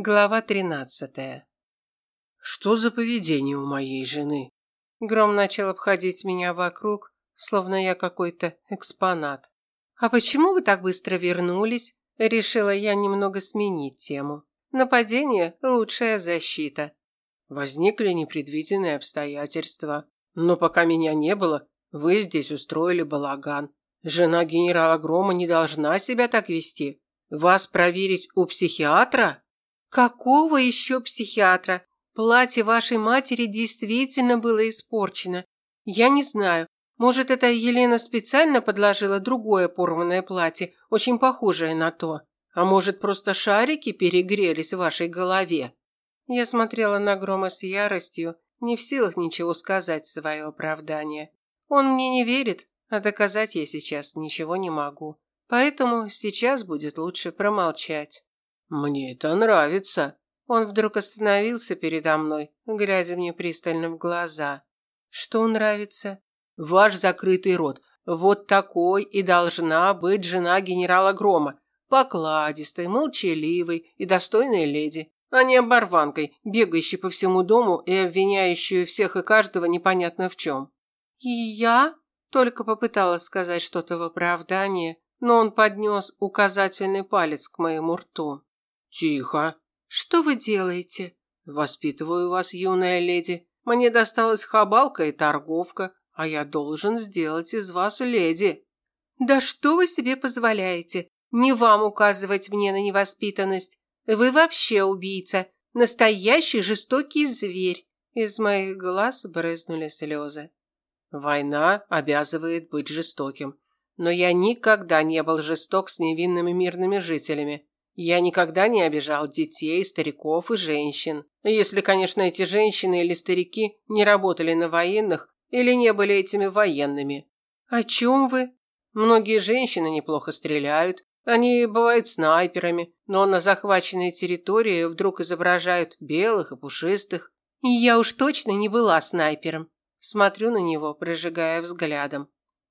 Глава тринадцатая. Что за поведение у моей жены? Гром начал обходить меня вокруг, словно я какой-то экспонат. А почему вы так быстро вернулись? Решила я немного сменить тему. Нападение лучшая защита. Возникли непредвиденные обстоятельства, но пока меня не было, вы здесь устроили балаган. Жена генерала Грома не должна себя так вести. Вас проверить у психиатра? Какого еще психиатра? Платье вашей матери действительно было испорчено. Я не знаю. Может, это Елена специально подложила другое порванное платье, очень похожее на то. А может, просто шарики перегрелись в вашей голове? Я смотрела на Грома с яростью, не в силах ничего сказать в свое оправдание. Он мне не верит, а доказать я сейчас ничего не могу. Поэтому сейчас будет лучше промолчать. Мне это нравится. Он вдруг остановился передо мной, глядя мне пристально в глаза. Что нравится? Ваш закрытый рот. Вот такой и должна быть жена генерала Грома. Покладистой, молчаливой и достойной леди, а не оборванкой, бегающей по всему дому и обвиняющей всех и каждого непонятно в чем. И я только попыталась сказать что-то в оправдание, но он поднес указательный палец к моему рту. «Тихо!» «Что вы делаете?» «Воспитываю вас, юная леди. Мне досталась хабалка и торговка, а я должен сделать из вас леди». «Да что вы себе позволяете? Не вам указывать мне на невоспитанность. Вы вообще убийца, настоящий жестокий зверь». Из моих глаз брызнули слезы. «Война обязывает быть жестоким. Но я никогда не был жесток с невинными мирными жителями. Я никогда не обижал детей, стариков и женщин. Если, конечно, эти женщины или старики не работали на военных или не были этими военными. О чем вы? Многие женщины неплохо стреляют. Они бывают снайперами, но на захваченной территории вдруг изображают белых и пушистых. И я уж точно не была снайпером. Смотрю на него, прожигая взглядом.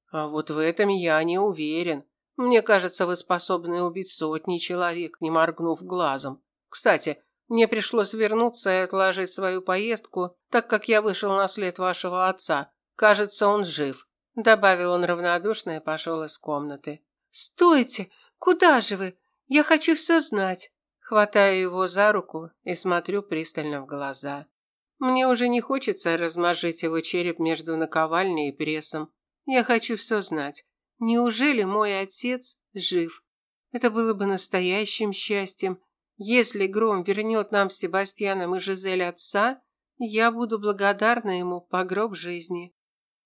А вот в этом я не уверен. Мне кажется, вы способны убить сотни человек, не моргнув глазом. Кстати, мне пришлось вернуться и отложить свою поездку, так как я вышел на след вашего отца. Кажется, он жив, добавил он равнодушно и пошел из комнаты. Стойте, куда же вы? Я хочу все знать. Хватаю его за руку и смотрю пристально в глаза. Мне уже не хочется размажить его череп между наковальней и прессом. Я хочу все знать. Неужели мой отец жив? Это было бы настоящим счастьем. Если Гром вернет нам с Себастьяном и Жизель отца, я буду благодарна ему по гроб жизни.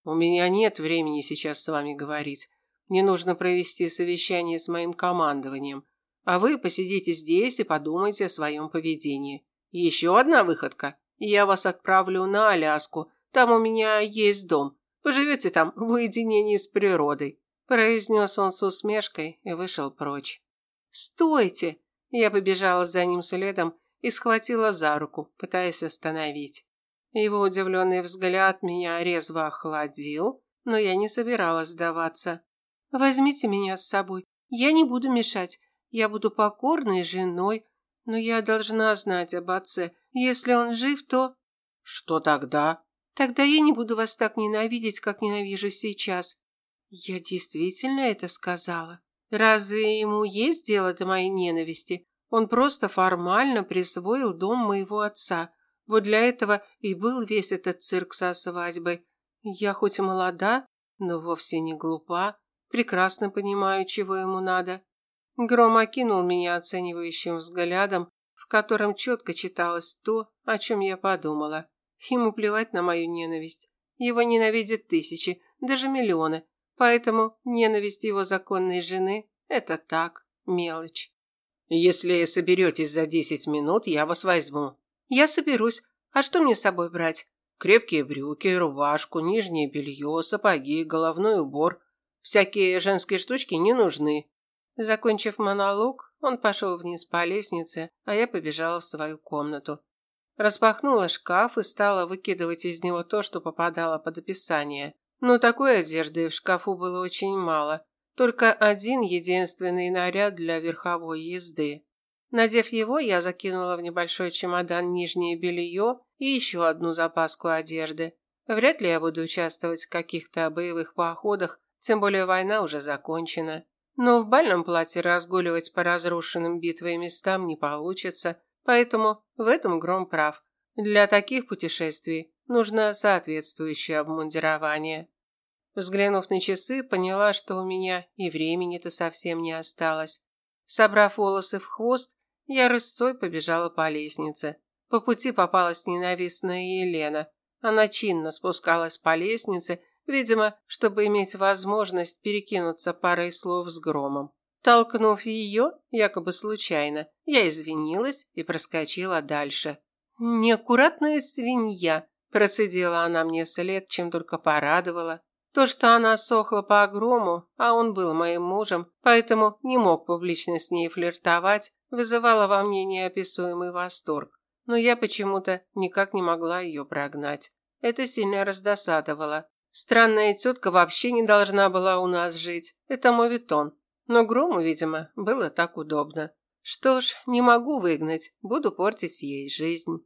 У меня нет времени сейчас с вами говорить. Мне нужно провести совещание с моим командованием. А вы посидите здесь и подумайте о своем поведении. Еще одна выходка. Я вас отправлю на Аляску. Там у меня есть дом. Поживете там в уединении с природой произнес он с усмешкой и вышел прочь. Стойте! Я побежала за ним следом и схватила за руку, пытаясь остановить. Его удивленный взгляд меня резво охладил, но я не собиралась сдаваться. Возьмите меня с собой. Я не буду мешать. Я буду покорной женой, но я должна знать об отце. Если он жив, то Что тогда? Тогда я не буду вас так ненавидеть, как ненавижу сейчас. Я действительно это сказала. Разве ему есть дело до моей ненависти? Он просто формально присвоил дом моего отца. Вот для этого и был весь этот цирк со свадьбой. Я хоть и молода, но вовсе не глупа. Прекрасно понимаю, чего ему надо. Гром окинул меня оценивающим взглядом, в котором четко читалось то, о чем я подумала. Ему плевать на мою ненависть. Его ненавидят тысячи, даже миллионы, Поэтому ненависть его законной жены – это так, мелочь. Если соберетесь за десять минут, я вас возьму. Я соберусь. А что мне с собой брать? Крепкие брюки, рубашку, нижнее белье, сапоги, головной убор. Всякие женские штучки не нужны. Закончив монолог, он пошел вниз по лестнице, а я побежала в свою комнату. Распахнула шкаф и стала выкидывать из него то, что попадало под описание. Но такой одежды в шкафу было очень мало. Только один единственный наряд для верховой езды. Надев его, я закинула в небольшой чемодан нижнее белье и еще одну запаску одежды. Вряд ли я буду участвовать в каких-то боевых походах, тем более война уже закончена. Но в бальном платье разгуливать по разрушенным битвой местам не получится, поэтому в этом Гром прав. Для таких путешествий нужно соответствующее обмундирование. Взглянув на часы, поняла, что у меня и времени-то совсем не осталось. Собрав волосы в хвост, я рысцой побежала по лестнице. По пути попалась ненавистная Елена. Она чинно спускалась по лестнице, видимо, чтобы иметь возможность перекинуться парой слов с громом. Толкнув ее, якобы случайно, я извинилась и проскочила дальше. «Неаккуратная свинья», – процедила она мне вслед, чем только порадовала. То, что она сохла по огрому, а он был моим мужем, поэтому не мог публично с ней флиртовать, вызывало во мне неописуемый восторг. Но я почему-то никак не могла ее прогнать. Это сильно раздосадовало. Странная тетка вообще не должна была у нас жить. Это моветон. Но Грому, видимо, было так удобно. Что ж, не могу выгнать, буду портить ей жизнь.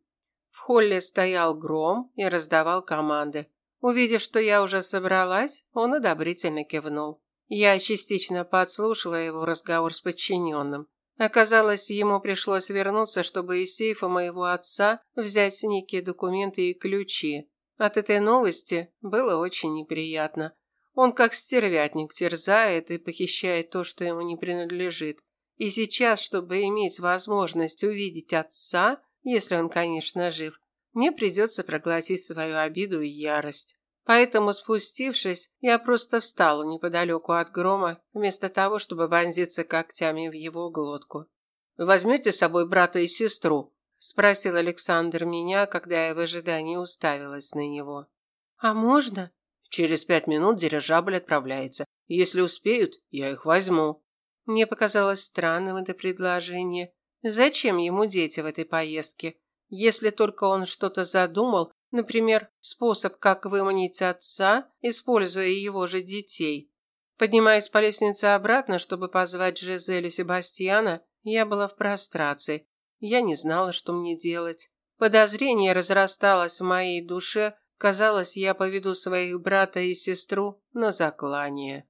Холле стоял Гром и раздавал команды. Увидев, что я уже собралась, он одобрительно кивнул. Я частично подслушала его разговор с подчиненным. Оказалось, ему пришлось вернуться, чтобы из сейфа моего отца взять некие документы и ключи. От этой новости было очень неприятно. Он как стервятник терзает и похищает то, что ему не принадлежит. И сейчас, чтобы иметь возможность увидеть отца, если он, конечно, жив, мне придется проглотить свою обиду и ярость. Поэтому, спустившись, я просто встала неподалеку от грома, вместо того, чтобы вонзиться когтями в его глотку. «Возьмете с собой брата и сестру?» – спросил Александр меня, когда я в ожидании уставилась на него. «А можно?» «Через пять минут дирижабль отправляется. Если успеют, я их возьму». Мне показалось странным это предложение. Зачем ему дети в этой поездке? Если только он что-то задумал, например, способ, как выманить отца, используя его же детей. Поднимаясь по лестнице обратно, чтобы позвать Жизель и Себастьяна, я была в прострации. Я не знала, что мне делать. Подозрение разрасталось в моей душе, казалось, я поведу своих брата и сестру на заклание.